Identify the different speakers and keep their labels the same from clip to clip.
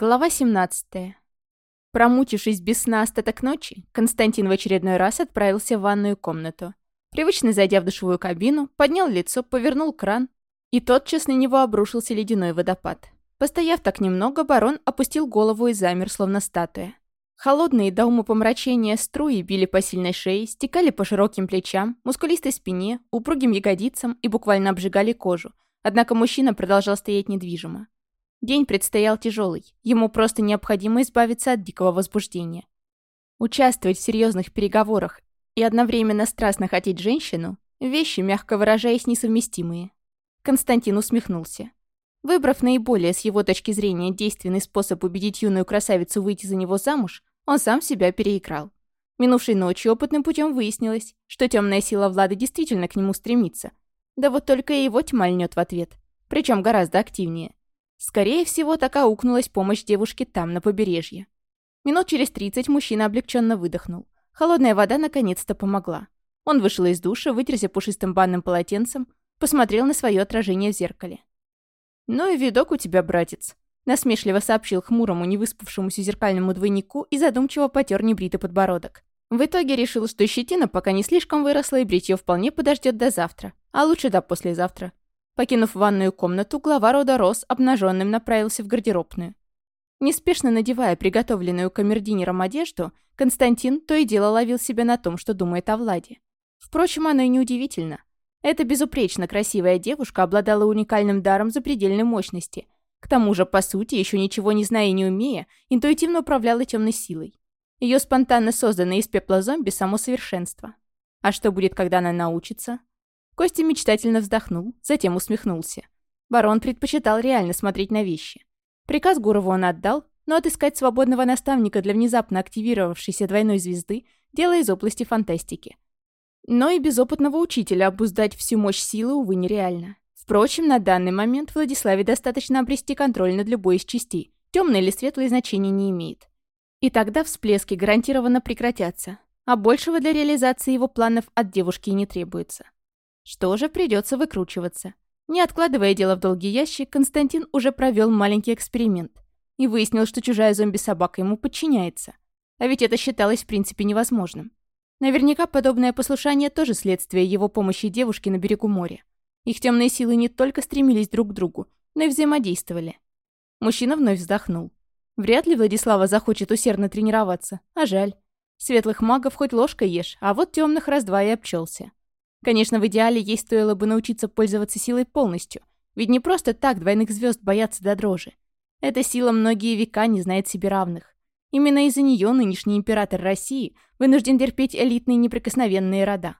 Speaker 1: Глава 17. Промучившись без сна остаток ночи, Константин в очередной раз отправился в ванную комнату. Привычно зайдя в душевую кабину, поднял лицо, повернул кран, и тотчас на него обрушился ледяной водопад. Постояв так немного, барон опустил голову и замер, словно статуя. Холодные до умопомрачения струи били по сильной шее, стекали по широким плечам, мускулистой спине, упругим ягодицам и буквально обжигали кожу. Однако мужчина продолжал стоять недвижимо. День предстоял тяжелый. Ему просто необходимо избавиться от дикого возбуждения. Участвовать в серьезных переговорах и одновременно страстно хотеть женщину – вещи, мягко выражаясь, несовместимые. Константин усмехнулся. Выбрав наиболее, с его точки зрения, действенный способ убедить юную красавицу выйти за него замуж, он сам себя переиграл. Минувшей ночью опытным путем выяснилось, что темная сила Влады действительно к нему стремится. Да вот только и его тьма льнет в ответ. Причем гораздо активнее. Скорее всего, так аукнулась помощь девушке там, на побережье. Минут через тридцать мужчина облегченно выдохнул. Холодная вода наконец-то помогла. Он вышел из душа, вытерся пушистым банным полотенцем, посмотрел на свое отражение в зеркале. «Ну и видок у тебя, братец», — насмешливо сообщил хмурому, невыспавшемуся зеркальному двойнику и задумчиво потер небритый подбородок. В итоге решил, что щетина пока не слишком выросла и бритье вполне подождет до завтра, а лучше до послезавтра. Покинув ванную комнату, глава рода Рос обнаженным направился в гардеробную. Неспешно надевая приготовленную камердинером одежду, Константин то и дело ловил себя на том, что думает о Владе. Впрочем, оно и неудивительно. Эта безупречно красивая девушка обладала уникальным даром запредельной мощности. К тому же, по сути, еще ничего не зная и не умея, интуитивно управляла темной силой. Ее спонтанно созданное из пепла зомби само совершенство. А что будет, когда она научится? Костя мечтательно вздохнул, затем усмехнулся. Барон предпочитал реально смотреть на вещи. Приказ Гурову он отдал, но отыскать свободного наставника для внезапно активировавшейся двойной звезды – дело из области фантастики. Но и без опытного учителя обуздать всю мощь силы, увы, нереально. Впрочем, на данный момент Владиславе достаточно обрести контроль над любой из частей, темное или светлое значения не имеет. И тогда всплески гарантированно прекратятся, а большего для реализации его планов от девушки и не требуется. Что же, придется выкручиваться. Не откладывая дело в долгий ящик, Константин уже провел маленький эксперимент и выяснил, что чужая зомби-собака ему подчиняется. А ведь это считалось в принципе невозможным. Наверняка подобное послушание тоже следствие его помощи девушке на берегу моря. Их темные силы не только стремились друг к другу, но и взаимодействовали. Мужчина вновь вздохнул. Вряд ли Владислава захочет усердно тренироваться, а жаль. Светлых магов хоть ложкой ешь, а вот темных раз-два и обчелся. Конечно, в идеале ей стоило бы научиться пользоваться силой полностью, ведь не просто так двойных звезд боятся до дрожи. Эта сила многие века не знает себе равных. Именно из-за нее нынешний император России вынужден терпеть элитные неприкосновенные рода.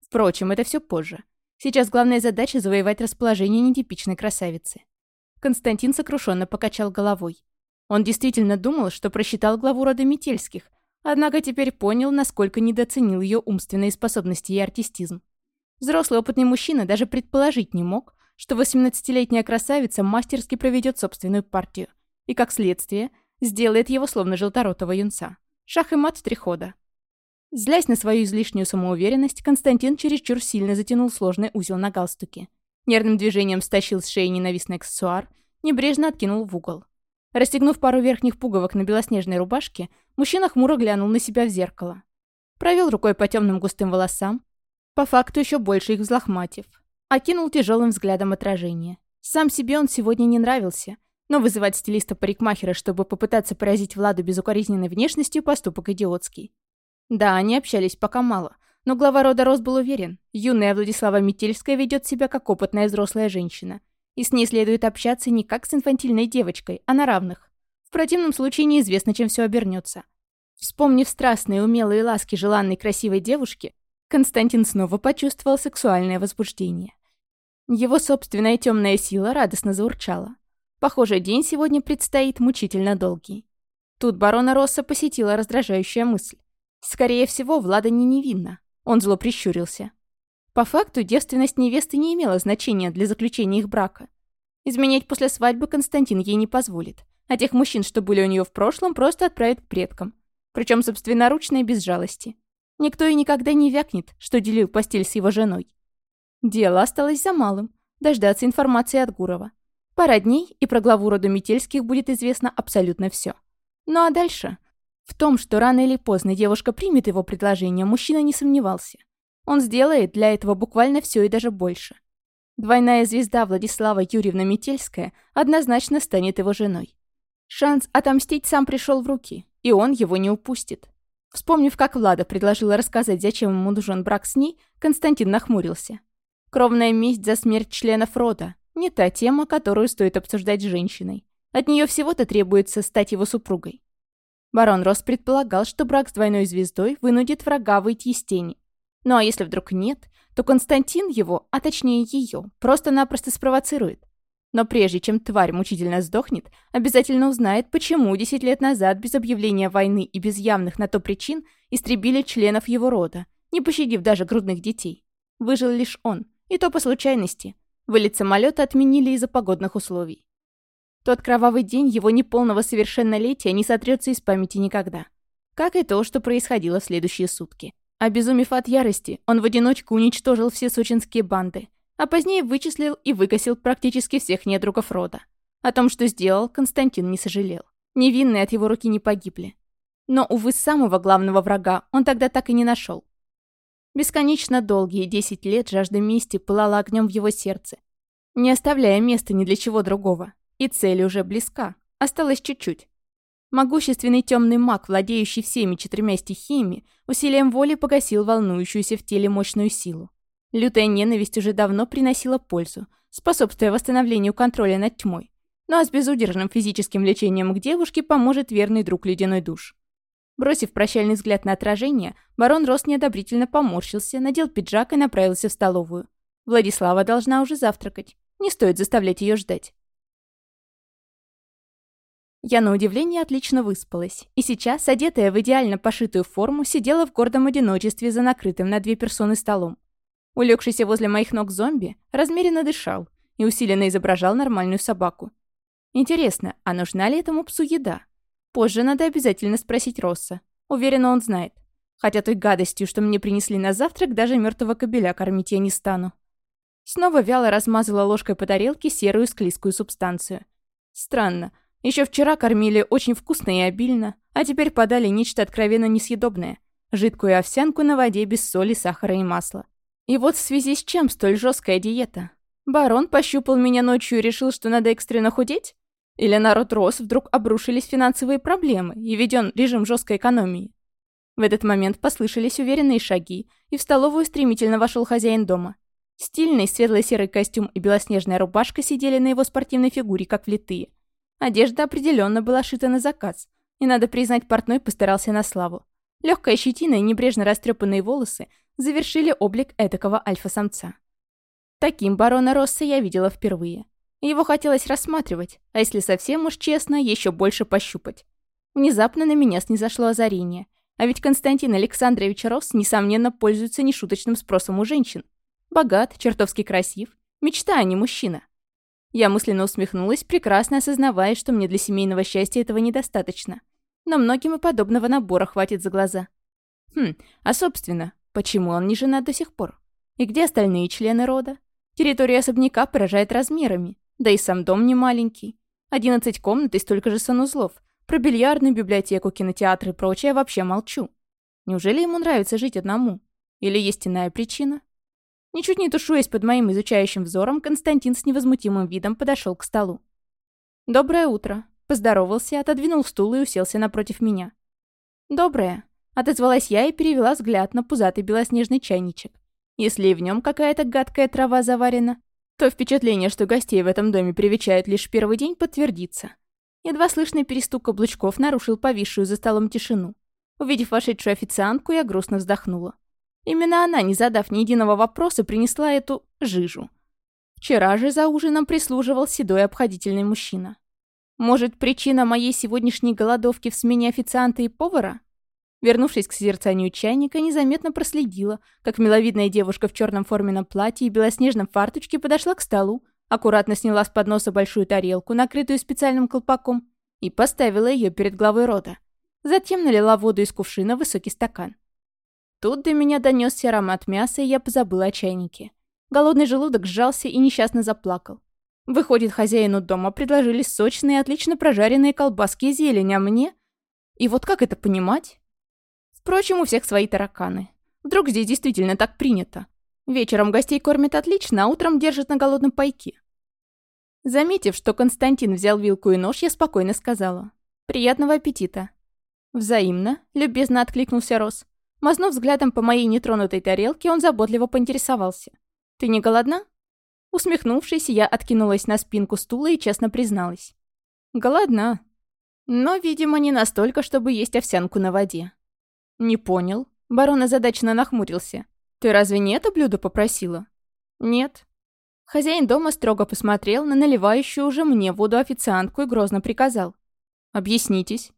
Speaker 1: Впрочем, это все позже. Сейчас главная задача — завоевать расположение нетипичной красавицы. Константин сокрушенно покачал головой. Он действительно думал, что просчитал главу рода Метельских, однако теперь понял, насколько недооценил ее умственные способности и артистизм. Взрослый опытный мужчина даже предположить не мог, что 18-летняя красавица мастерски проведет собственную партию. И, как следствие, сделает его словно желторотого юнца. Шах и мат в три хода. Злясь на свою излишнюю самоуверенность, Константин чересчур сильно затянул сложный узел на галстуке. Нервным движением стащил с шеи ненавистный аксессуар, небрежно откинул в угол. Расстегнув пару верхних пуговок на белоснежной рубашке, мужчина хмуро глянул на себя в зеркало. Провел рукой по темным густым волосам, по факту еще больше их взлохматив. Окинул тяжелым взглядом отражение. Сам себе он сегодня не нравился, но вызывать стилиста-парикмахера, чтобы попытаться поразить Владу безукоризненной внешностью, поступок идиотский. Да, они общались пока мало, но глава рода Рос был уверен, юная Владислава Метельская ведет себя как опытная взрослая женщина, и с ней следует общаться не как с инфантильной девочкой, а на равных. В противном случае неизвестно, чем все обернется. Вспомнив страстные умелые ласки желанной красивой девушки, Константин снова почувствовал сексуальное возбуждение. Его собственная темная сила радостно заурчала. Похоже, день сегодня предстоит мучительно долгий. Тут барона Росса посетила раздражающая мысль. Скорее всего, Влада не невинна. Он зло прищурился. По факту, девственность невесты не имела значения для заключения их брака. Изменять после свадьбы Константин ей не позволит. А тех мужчин, что были у нее в прошлом, просто отправит к предкам. Причем собственноручно и без жалости. Никто и никогда не вякнет, что делил постель с его женой. Дело осталось за малым – дождаться информации от Гурова. Пара дней, и про главу рода Метельских будет известно абсолютно все. Ну а дальше? В том, что рано или поздно девушка примет его предложение, мужчина не сомневался. Он сделает для этого буквально все и даже больше. Двойная звезда Владислава Юрьевна Метельская однозначно станет его женой. Шанс отомстить сам пришел в руки, и он его не упустит. Вспомнив, как Влада предложила рассказать, зачем ему нужен брак с ней, Константин нахмурился. Кровная месть за смерть членов рода – не та тема, которую стоит обсуждать с женщиной. От нее всего-то требуется стать его супругой. Барон Рос предполагал, что брак с двойной звездой вынудит врага выйти из тени. Ну а если вдруг нет, то Константин его, а точнее ее, просто-напросто спровоцирует. Но прежде чем тварь мучительно сдохнет, обязательно узнает, почему 10 лет назад без объявления войны и без явных на то причин истребили членов его рода, не пощадив даже грудных детей. Выжил лишь он, и то по случайности. Вылет самолета отменили из-за погодных условий. Тот кровавый день его неполного совершеннолетия не сотрется из памяти никогда. Как и то, что происходило в следующие сутки. Обезумев от ярости, он в одиночку уничтожил все сочинские банды, а позднее вычислил и выкосил практически всех недругов рода. О том, что сделал, Константин не сожалел. Невинные от его руки не погибли. Но, увы, самого главного врага он тогда так и не нашел. Бесконечно долгие десять лет жажда мести пылала огнем в его сердце, не оставляя места ни для чего другого. И цель уже близка. Осталось чуть-чуть. Могущественный темный маг, владеющий всеми четырьмя стихиями, усилием воли погасил волнующуюся в теле мощную силу. Лютая ненависть уже давно приносила пользу, способствуя восстановлению контроля над тьмой. Ну а с безудержным физическим лечением к девушке поможет верный друг ледяной душ. Бросив прощальный взгляд на отражение, барон Рос неодобрительно поморщился, надел пиджак и направился в столовую. Владислава должна уже завтракать. Не стоит заставлять ее ждать. Я, на удивление, отлично выспалась, и сейчас, одетая в идеально пошитую форму, сидела в гордом одиночестве за накрытым на две персоны столом. Улегшийся возле моих ног зомби размеренно дышал и усиленно изображал нормальную собаку. Интересно, а нужна ли этому псу еда? Позже надо обязательно спросить Росса. Уверена, он знает. Хотя той гадостью, что мне принесли на завтрак, даже мертвого кобеля кормить я не стану. Снова вяло размазала ложкой по тарелке серую склизкую субстанцию. Странно. Еще вчера кормили очень вкусно и обильно, а теперь подали нечто откровенно несъедобное. Жидкую овсянку на воде без соли, сахара и масла. И вот в связи с чем столь жесткая диета? Барон пощупал меня ночью и решил, что надо экстренно худеть? Или народ рос, вдруг обрушились финансовые проблемы и введен режим жесткой экономии? В этот момент послышались уверенные шаги, и в столовую стремительно вошел хозяин дома. Стильный светло-серый костюм и белоснежная рубашка сидели на его спортивной фигуре, как влитые. Одежда определенно была шита на заказ, и, надо признать, портной постарался на славу. Легкая щетина и небрежно растрепанные волосы завершили облик этакого альфа-самца. Таким барона Росса я видела впервые. Его хотелось рассматривать, а если совсем уж честно, еще больше пощупать. Внезапно на меня снизошло озарение. А ведь Константин Александрович Росс, несомненно, пользуется нешуточным спросом у женщин. Богат, чертовски красив. Мечта, а не мужчина. Я мысленно усмехнулась, прекрасно осознавая, что мне для семейного счастья этого недостаточно. Но многим и подобного набора хватит за глаза. Хм, а собственно, почему он не женат до сих пор? И где остальные члены рода? Территория особняка поражает размерами, да и сам дом не маленький. 11 комнат и столько же санузлов. Про бильярдную, библиотеку, кинотеатр и прочее вообще молчу. Неужели ему нравится жить одному? Или есть иная причина? Ничуть не тушуясь под моим изучающим взором, Константин с невозмутимым видом подошел к столу. «Доброе утро», Поздоровался, отодвинул стул и уселся напротив меня. «Доброе», — отозвалась я и перевела взгляд на пузатый белоснежный чайничек. Если и в нем какая-то гадкая трава заварена, то впечатление, что гостей в этом доме привечают лишь первый день, подтвердится. Едва слышный перестук каблучков нарушил повисшую за столом тишину. Увидев вошедшую официантку, я грустно вздохнула. Именно она, не задав ни единого вопроса, принесла эту жижу. Вчера же за ужином прислуживал седой обходительный мужчина. Может, причина моей сегодняшней голодовки в смене официанта и повара? Вернувшись к созерцанию чайника, незаметно проследила, как миловидная девушка в черном форменном платье и белоснежном фарточке подошла к столу, аккуратно сняла с подноса большую тарелку, накрытую специальным колпаком, и поставила ее перед главой рода. Затем налила воду из кувшина в высокий стакан. Тут до меня донесся аромат мяса, и я позабыла о чайнике. Голодный желудок сжался и несчастно заплакал. Выходит, хозяину дома предложили сочные, отлично прожаренные колбаски и зелень, а мне... И вот как это понимать? Впрочем, у всех свои тараканы. Вдруг здесь действительно так принято. Вечером гостей кормят отлично, а утром держат на голодном пайке. Заметив, что Константин взял вилку и нож, я спокойно сказала. «Приятного аппетита!» «Взаимно», — любезно откликнулся Рос. Мазнув взглядом по моей нетронутой тарелке, он заботливо поинтересовался. «Ты не голодна?» Усмехнувшись, я откинулась на спинку стула и честно призналась. «Голодна. Но, видимо, не настолько, чтобы есть овсянку на воде». «Не понял». Барон озадаченно нахмурился. «Ты разве не это блюдо попросила?» «Нет». Хозяин дома строго посмотрел на наливающую уже мне воду официантку и грозно приказал. «Объяснитесь».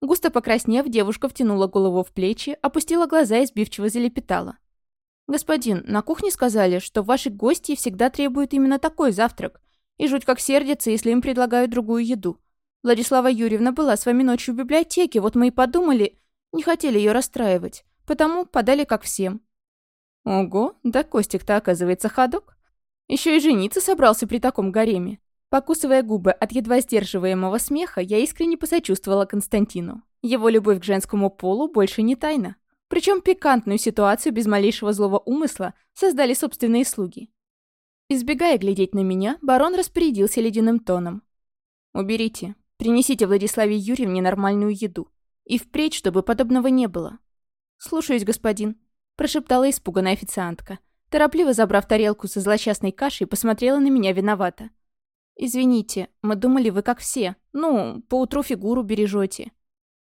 Speaker 1: Густо покраснев, девушка втянула голову в плечи, опустила глаза и сбивчиво залепетала. «Господин, на кухне сказали, что ваши гости всегда требуют именно такой завтрак, и жуть как сердится, если им предлагают другую еду. Владислава Юрьевна была с вами ночью в библиотеке, вот мы и подумали, не хотели ее расстраивать, потому подали как всем». «Ого, да Костик-то оказывается ходок. Еще и жениться собрался при таком гареме. Покусывая губы от едва сдерживаемого смеха, я искренне посочувствовала Константину. Его любовь к женскому полу больше не тайна. Причем пикантную ситуацию без малейшего злого умысла создали собственные слуги. Избегая глядеть на меня, барон распорядился ледяным тоном. «Уберите. Принесите Владиславе Юрьевне нормальную еду. И впредь, чтобы подобного не было». «Слушаюсь, господин», – прошептала испуганная официантка. Торопливо забрав тарелку со злосчастной кашей, посмотрела на меня виновато. «Извините, мы думали, вы как все. Ну, поутру фигуру бережете».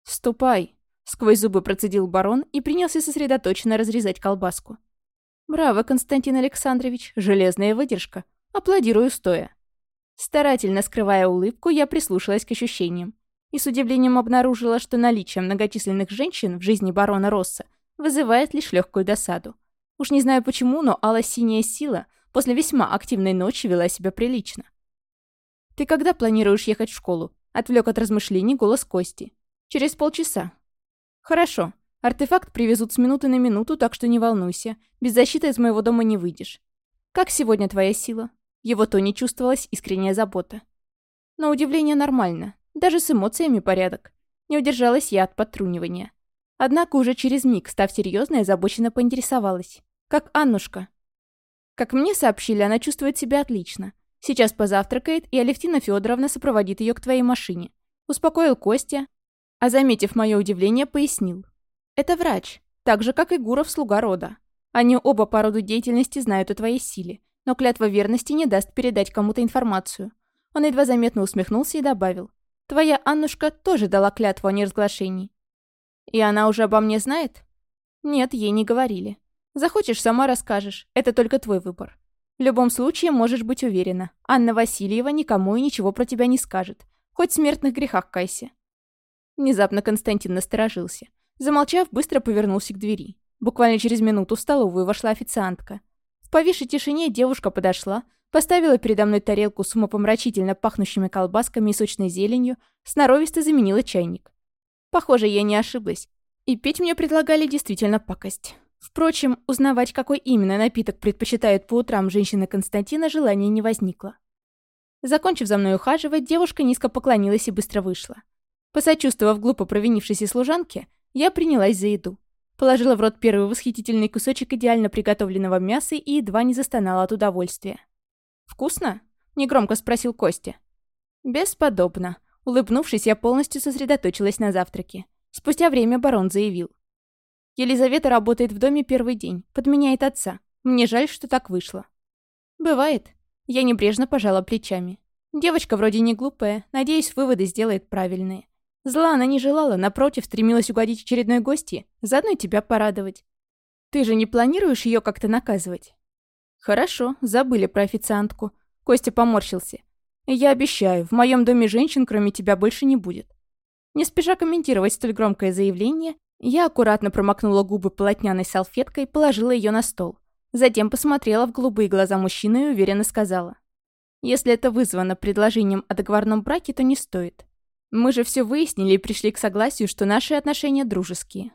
Speaker 1: «Ступай», — сквозь зубы процедил барон и принялся сосредоточенно разрезать колбаску. «Браво, Константин Александрович, железная выдержка. Аплодирую стоя». Старательно скрывая улыбку, я прислушалась к ощущениям и с удивлением обнаружила, что наличие многочисленных женщин в жизни барона Росса вызывает лишь легкую досаду. Уж не знаю почему, но алла-синяя сила после весьма активной ночи вела себя прилично. «Ты когда планируешь ехать в школу?» Отвлек от размышлений голос Кости. «Через полчаса». «Хорошо. Артефакт привезут с минуты на минуту, так что не волнуйся. Без защиты из моего дома не выйдешь. Как сегодня твоя сила?» Его то не чувствовалась искренняя забота. На удивление нормально. Даже с эмоциями порядок. Не удержалась я от подтрунивания. Однако уже через миг, став серьезной, озабоченно поинтересовалась. «Как Аннушка?» Как мне сообщили, она чувствует себя отлично. Сейчас позавтракает, и Алевтина Федоровна сопроводит ее к твоей машине. Успокоил Костя, а, заметив мое удивление, пояснил. Это врач, так же, как и Гуров, слуга рода. Они оба по роду деятельности знают о твоей силе, но клятва верности не даст передать кому-то информацию. Он едва заметно усмехнулся и добавил. Твоя Аннушка тоже дала клятву о неразглашении. И она уже обо мне знает? Нет, ей не говорили. Захочешь, сама расскажешь. Это только твой выбор. В любом случае, можешь быть уверена, Анна Васильева никому и ничего про тебя не скажет. Хоть в смертных грехах кайся. Внезапно Константин насторожился. Замолчав, быстро повернулся к двери. Буквально через минуту в столовую вошла официантка. В повисшей тишине девушка подошла, поставила передо мной тарелку с умопомрачительно пахнущими колбасками и сочной зеленью, сноровисто заменила чайник. Похоже, я не ошиблась. И пить мне предлагали действительно пакость. Впрочем, узнавать, какой именно напиток предпочитают по утрам женщины Константина, желания не возникло. Закончив за мной ухаживать, девушка низко поклонилась и быстро вышла. Посочувствовав глупо провинившейся служанке, я принялась за еду. Положила в рот первый восхитительный кусочек идеально приготовленного мяса и едва не застонала от удовольствия. «Вкусно?» — негромко спросил Костя. «Бесподобно». Улыбнувшись, я полностью сосредоточилась на завтраке. Спустя время барон заявил. Елизавета работает в доме первый день, подменяет отца. Мне жаль, что так вышло. Бывает. Я небрежно пожала плечами. Девочка вроде не глупая, надеюсь, выводы сделает правильные. Зла она не желала, напротив, стремилась угодить очередной гости, заодно тебя порадовать. Ты же не планируешь ее как-то наказывать? Хорошо, забыли про официантку. Костя поморщился. Я обещаю, в моем доме женщин, кроме тебя, больше не будет. Не спеша комментировать столь громкое заявление, я аккуратно промокнула губы полотняной салфеткой и положила ее на стол. Затем посмотрела в голубые глаза мужчины и уверенно сказала. «Если это вызвано предложением о договорном браке, то не стоит. Мы же все выяснили и пришли к согласию, что наши отношения дружеские.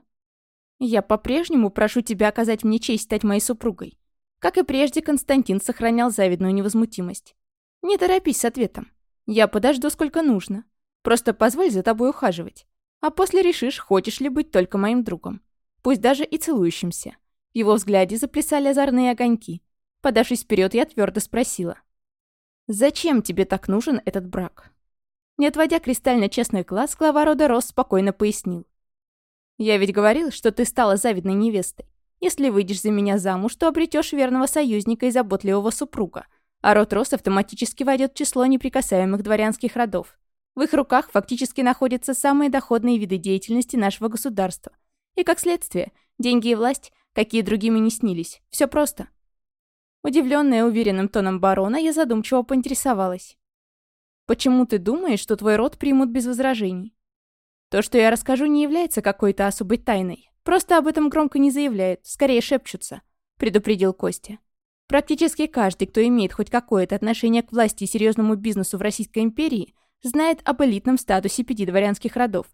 Speaker 1: Я по-прежнему прошу тебя оказать мне честь стать моей супругой». Как и прежде, Константин сохранял завидную невозмутимость. Не торопись с ответом. Я подожду сколько нужно. Просто позволь за тобой ухаживать. А после решишь, хочешь ли быть только моим другом. Пусть даже и целующимся. В его взгляде заплясали озорные огоньки. Подавшись вперед, я твердо спросила. «Зачем тебе так нужен этот брак?» Не отводя кристально честный глаз, глава рода Рос спокойно пояснил. «Я ведь говорил, что ты стала завидной невестой. Если выйдешь за меня замуж, то обретешь верного союзника и заботливого супруга, а род Рос автоматически войдет в число неприкасаемых дворянских родов. В их руках фактически находятся самые доходные виды деятельности нашего государства. И как следствие, деньги и власть, какие другими не снились. Все просто. Удивленная уверенным тоном барона, я задумчиво поинтересовалась. «Почему ты думаешь, что твой род примут без возражений?» «То, что я расскажу, не является какой-то особой тайной. Просто об этом громко не заявляют, скорее шепчутся», — предупредил Костя. «Практически каждый, кто имеет хоть какое-то отношение к власти и серьезному бизнесу в Российской империи, знает об элитном статусе пяти дворянских родов.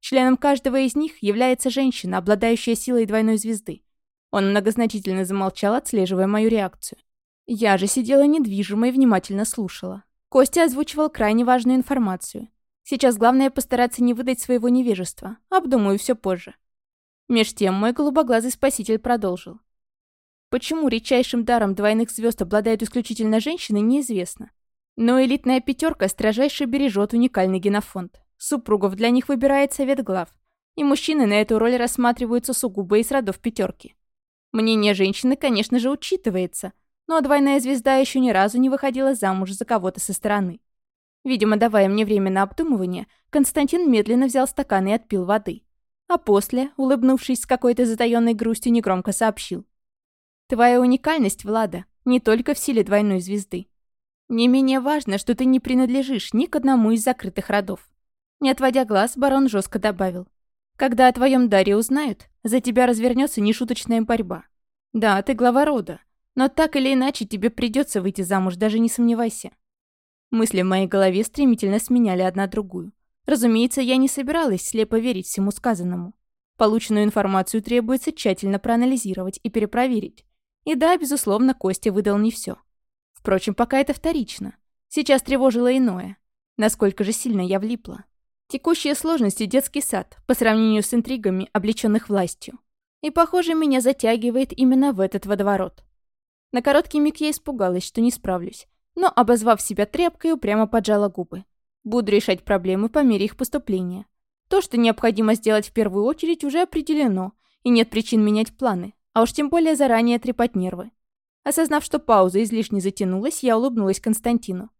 Speaker 1: Членом каждого из них является женщина, обладающая силой двойной звезды. Он многозначительно замолчал, отслеживая мою реакцию. Я же сидела недвижимо и внимательно слушала. Костя озвучивал крайне важную информацию. Сейчас главное постараться не выдать своего невежества. Обдумаю все позже. Меж тем мой голубоглазый спаситель продолжил. Почему редчайшим даром двойных звезд обладают исключительно женщины, неизвестно. Но элитная пятерка строжайше бережет уникальный генофонд. Супругов для них выбирает совет глав. И мужчины на эту роль рассматриваются сугубо из родов пятерки. Мнение женщины, конечно же, учитывается, но двойная звезда еще ни разу не выходила замуж за кого-то со стороны. Видимо, давая мне время на обдумывание, Константин медленно взял стакан и отпил воды. А после, улыбнувшись с какой-то затаённой грустью, негромко сообщил. «Твоя уникальность, Влада, не только в силе двойной звезды. Не менее важно, что ты не принадлежишь ни к одному из закрытых родов. Не отводя глаз, барон жестко добавил. Когда о твоем даре узнают, за тебя развернется нешуточная борьба. Да, ты глава рода, но так или иначе тебе придется выйти замуж, даже не сомневайся. Мысли в моей голове стремительно сменяли одна другую. Разумеется, я не собиралась слепо верить всему сказанному. Полученную информацию требуется тщательно проанализировать и перепроверить. И да, безусловно, Костя выдал не все. Впрочем, пока это вторично. Сейчас тревожило иное. Насколько же сильно я влипла. Текущие сложности детский сад по сравнению с интригами, облеченных властью. И, похоже, меня затягивает именно в этот водоворот. На короткий миг я испугалась, что не справлюсь, но, обозвав себя тряпкой, упрямо поджала губы. Буду решать проблемы по мере их поступления. То, что необходимо сделать в первую очередь, уже определено, и нет причин менять планы, а уж тем более заранее трепать нервы. Осознав, что пауза излишне затянулась, я улыбнулась Константину.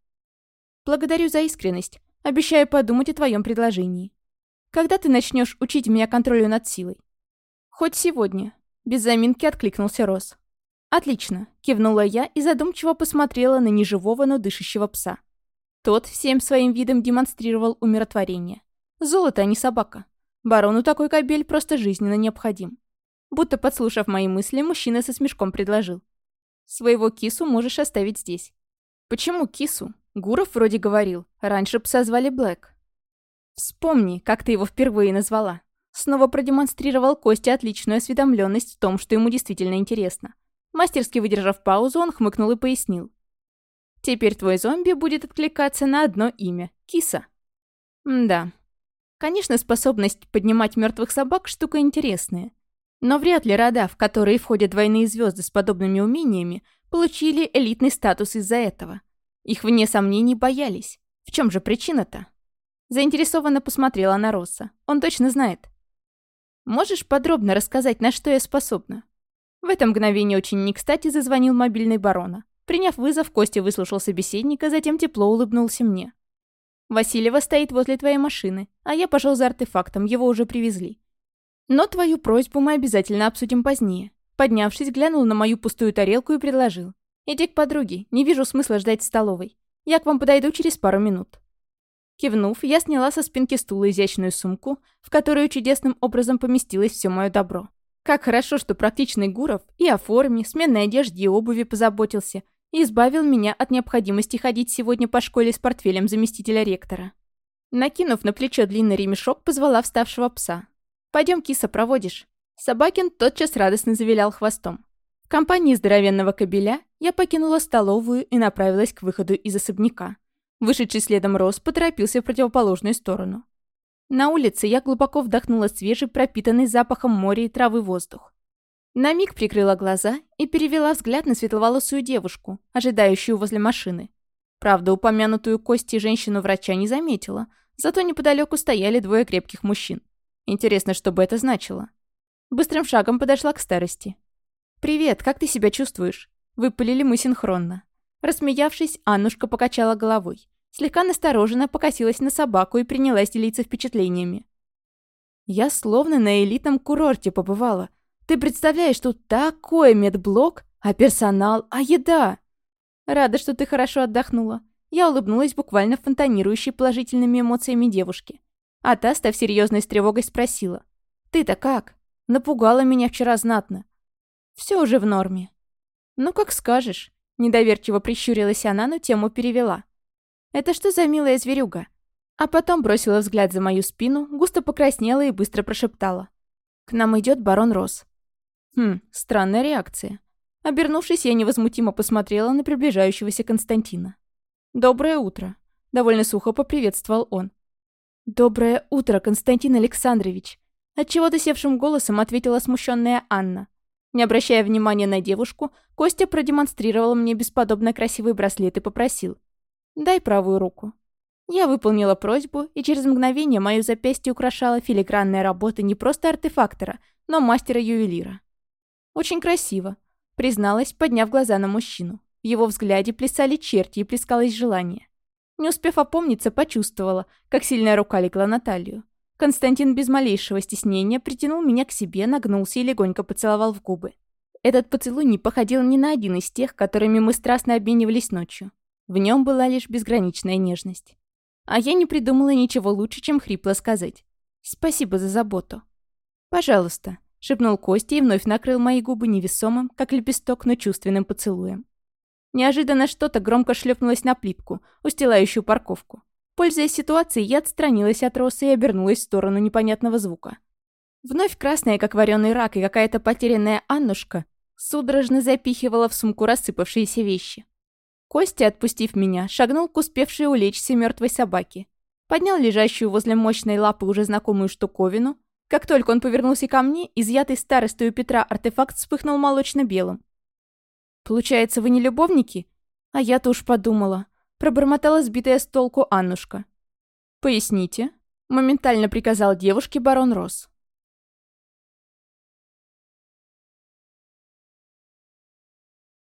Speaker 1: «Благодарю за искренность. Обещаю подумать о твоем предложении. Когда ты начнешь учить меня контролю над силой?» «Хоть сегодня», — без заминки откликнулся Рос. «Отлично», — кивнула я и задумчиво посмотрела на неживого, но дышащего пса. Тот всем своим видом демонстрировал умиротворение. Золото, а не собака. Барону такой кобель просто жизненно необходим. Будто подслушав мои мысли, мужчина со смешком предложил. Своего кису можешь оставить здесь. Почему кису? Гуров вроде говорил. Раньше пса звали Блэк. Вспомни, как ты его впервые назвала. Снова продемонстрировал Костя отличную осведомленность в том, что ему действительно интересно. Мастерски выдержав паузу, он хмыкнул и пояснил. «Теперь твой зомби будет откликаться на одно имя — Киса». М да. Конечно, способность поднимать мертвых собак — штука интересная. Но вряд ли рода, в которые входят двойные звезды с подобными умениями, получили элитный статус из-за этого. Их вне сомнений боялись. В чем же причина-то? Заинтересованно посмотрела на Росса. Он точно знает. Можешь подробно рассказать, на что я способна? В это мгновение очень не кстати зазвонил мобильный барона. Приняв вызов, Костя выслушал собеседника, затем тепло улыбнулся мне. «Васильева стоит возле твоей машины, а я пошел за артефактом, его уже привезли. Но твою просьбу мы обязательно обсудим позднее. Поднявшись, глянул на мою пустую тарелку и предложил. «Иди к подруге, не вижу смысла ждать в столовой. Я к вам подойду через пару минут». Кивнув, я сняла со спинки стула изящную сумку, в которую чудесным образом поместилось все мое добро. Как хорошо, что практичный Гуров и о форме, сменной одежде и обуви позаботился и избавил меня от необходимости ходить сегодня по школе с портфелем заместителя ректора. Накинув на плечо длинный ремешок, позвала вставшего пса. Пойдем, киса, проводишь». Собакин тотчас радостно завилял хвостом. В компании здоровенного кобеля Я покинула столовую и направилась к выходу из особняка. Вышедший следом Рос поторопился в противоположную сторону. На улице я глубоко вдохнула свежий, пропитанный запахом моря и травы воздух. На миг прикрыла глаза и перевела взгляд на светловолосую девушку, ожидающую возле машины. Правда, упомянутую Кости женщину-врача не заметила, зато неподалеку стояли двое крепких мужчин. Интересно, что бы это значило. Быстрым шагом подошла к старости. «Привет, как ты себя чувствуешь?» Выпалили мы синхронно. Рассмеявшись, Аннушка покачала головой. Слегка настороженно покосилась на собаку и принялась делиться впечатлениями. «Я словно на элитном курорте побывала. Ты представляешь, тут такой медблок, а персонал, а еда!» «Рада, что ты хорошо отдохнула». Я улыбнулась буквально фонтанирующей положительными эмоциями девушки. А та, став серьезной с тревогой, спросила. «Ты-то как? Напугала меня вчера знатно». «Все уже в норме». «Ну, как скажешь». Недоверчиво прищурилась она, но тему перевела. «Это что за милая зверюга?» А потом бросила взгляд за мою спину, густо покраснела и быстро прошептала. «К нам идет барон Рос». Хм, странная реакция. Обернувшись, я невозмутимо посмотрела на приближающегося Константина. «Доброе утро», — довольно сухо поприветствовал он. «Доброе утро, Константин Александрович», — отчего-то севшим голосом ответила смущенная Анна. Не обращая внимания на девушку, Костя продемонстрировал мне бесподобно красивый браслет и попросил. «Дай правую руку». Я выполнила просьбу, и через мгновение мое запястье украшала филигранная работа не просто артефактора, но мастера-ювелира. «Очень красиво», — призналась, подняв глаза на мужчину. В его взгляде плясали черти и плескалось желание. Не успев опомниться, почувствовала, как сильная рука легла на талию. Константин без малейшего стеснения притянул меня к себе, нагнулся и легонько поцеловал в губы. Этот поцелуй не походил ни на один из тех, которыми мы страстно обменивались ночью. В нем была лишь безграничная нежность. А я не придумала ничего лучше, чем хрипло сказать. «Спасибо за заботу». «Пожалуйста», — шепнул Костя и вновь накрыл мои губы невесомым, как лепесток, но чувственным поцелуем. Неожиданно что-то громко шлепнулось на плитку, устилающую парковку. Пользуясь ситуацией, я отстранилась от Роса и обернулась в сторону непонятного звука. Вновь красная, как вареный рак, и какая-то потерянная Аннушка судорожно запихивала в сумку рассыпавшиеся вещи. Костя, отпустив меня, шагнул к успевшей улечься мертвой собаке. Поднял лежащую возле мощной лапы уже знакомую штуковину. Как только он повернулся ко мне, изъятый старостой у Петра артефакт вспыхнул молочно-белым. «Получается, вы не любовники?» А я-то уж подумала. Пробормотала сбитая с толку Аннушка. «Поясните», — моментально приказал девушке барон Росс.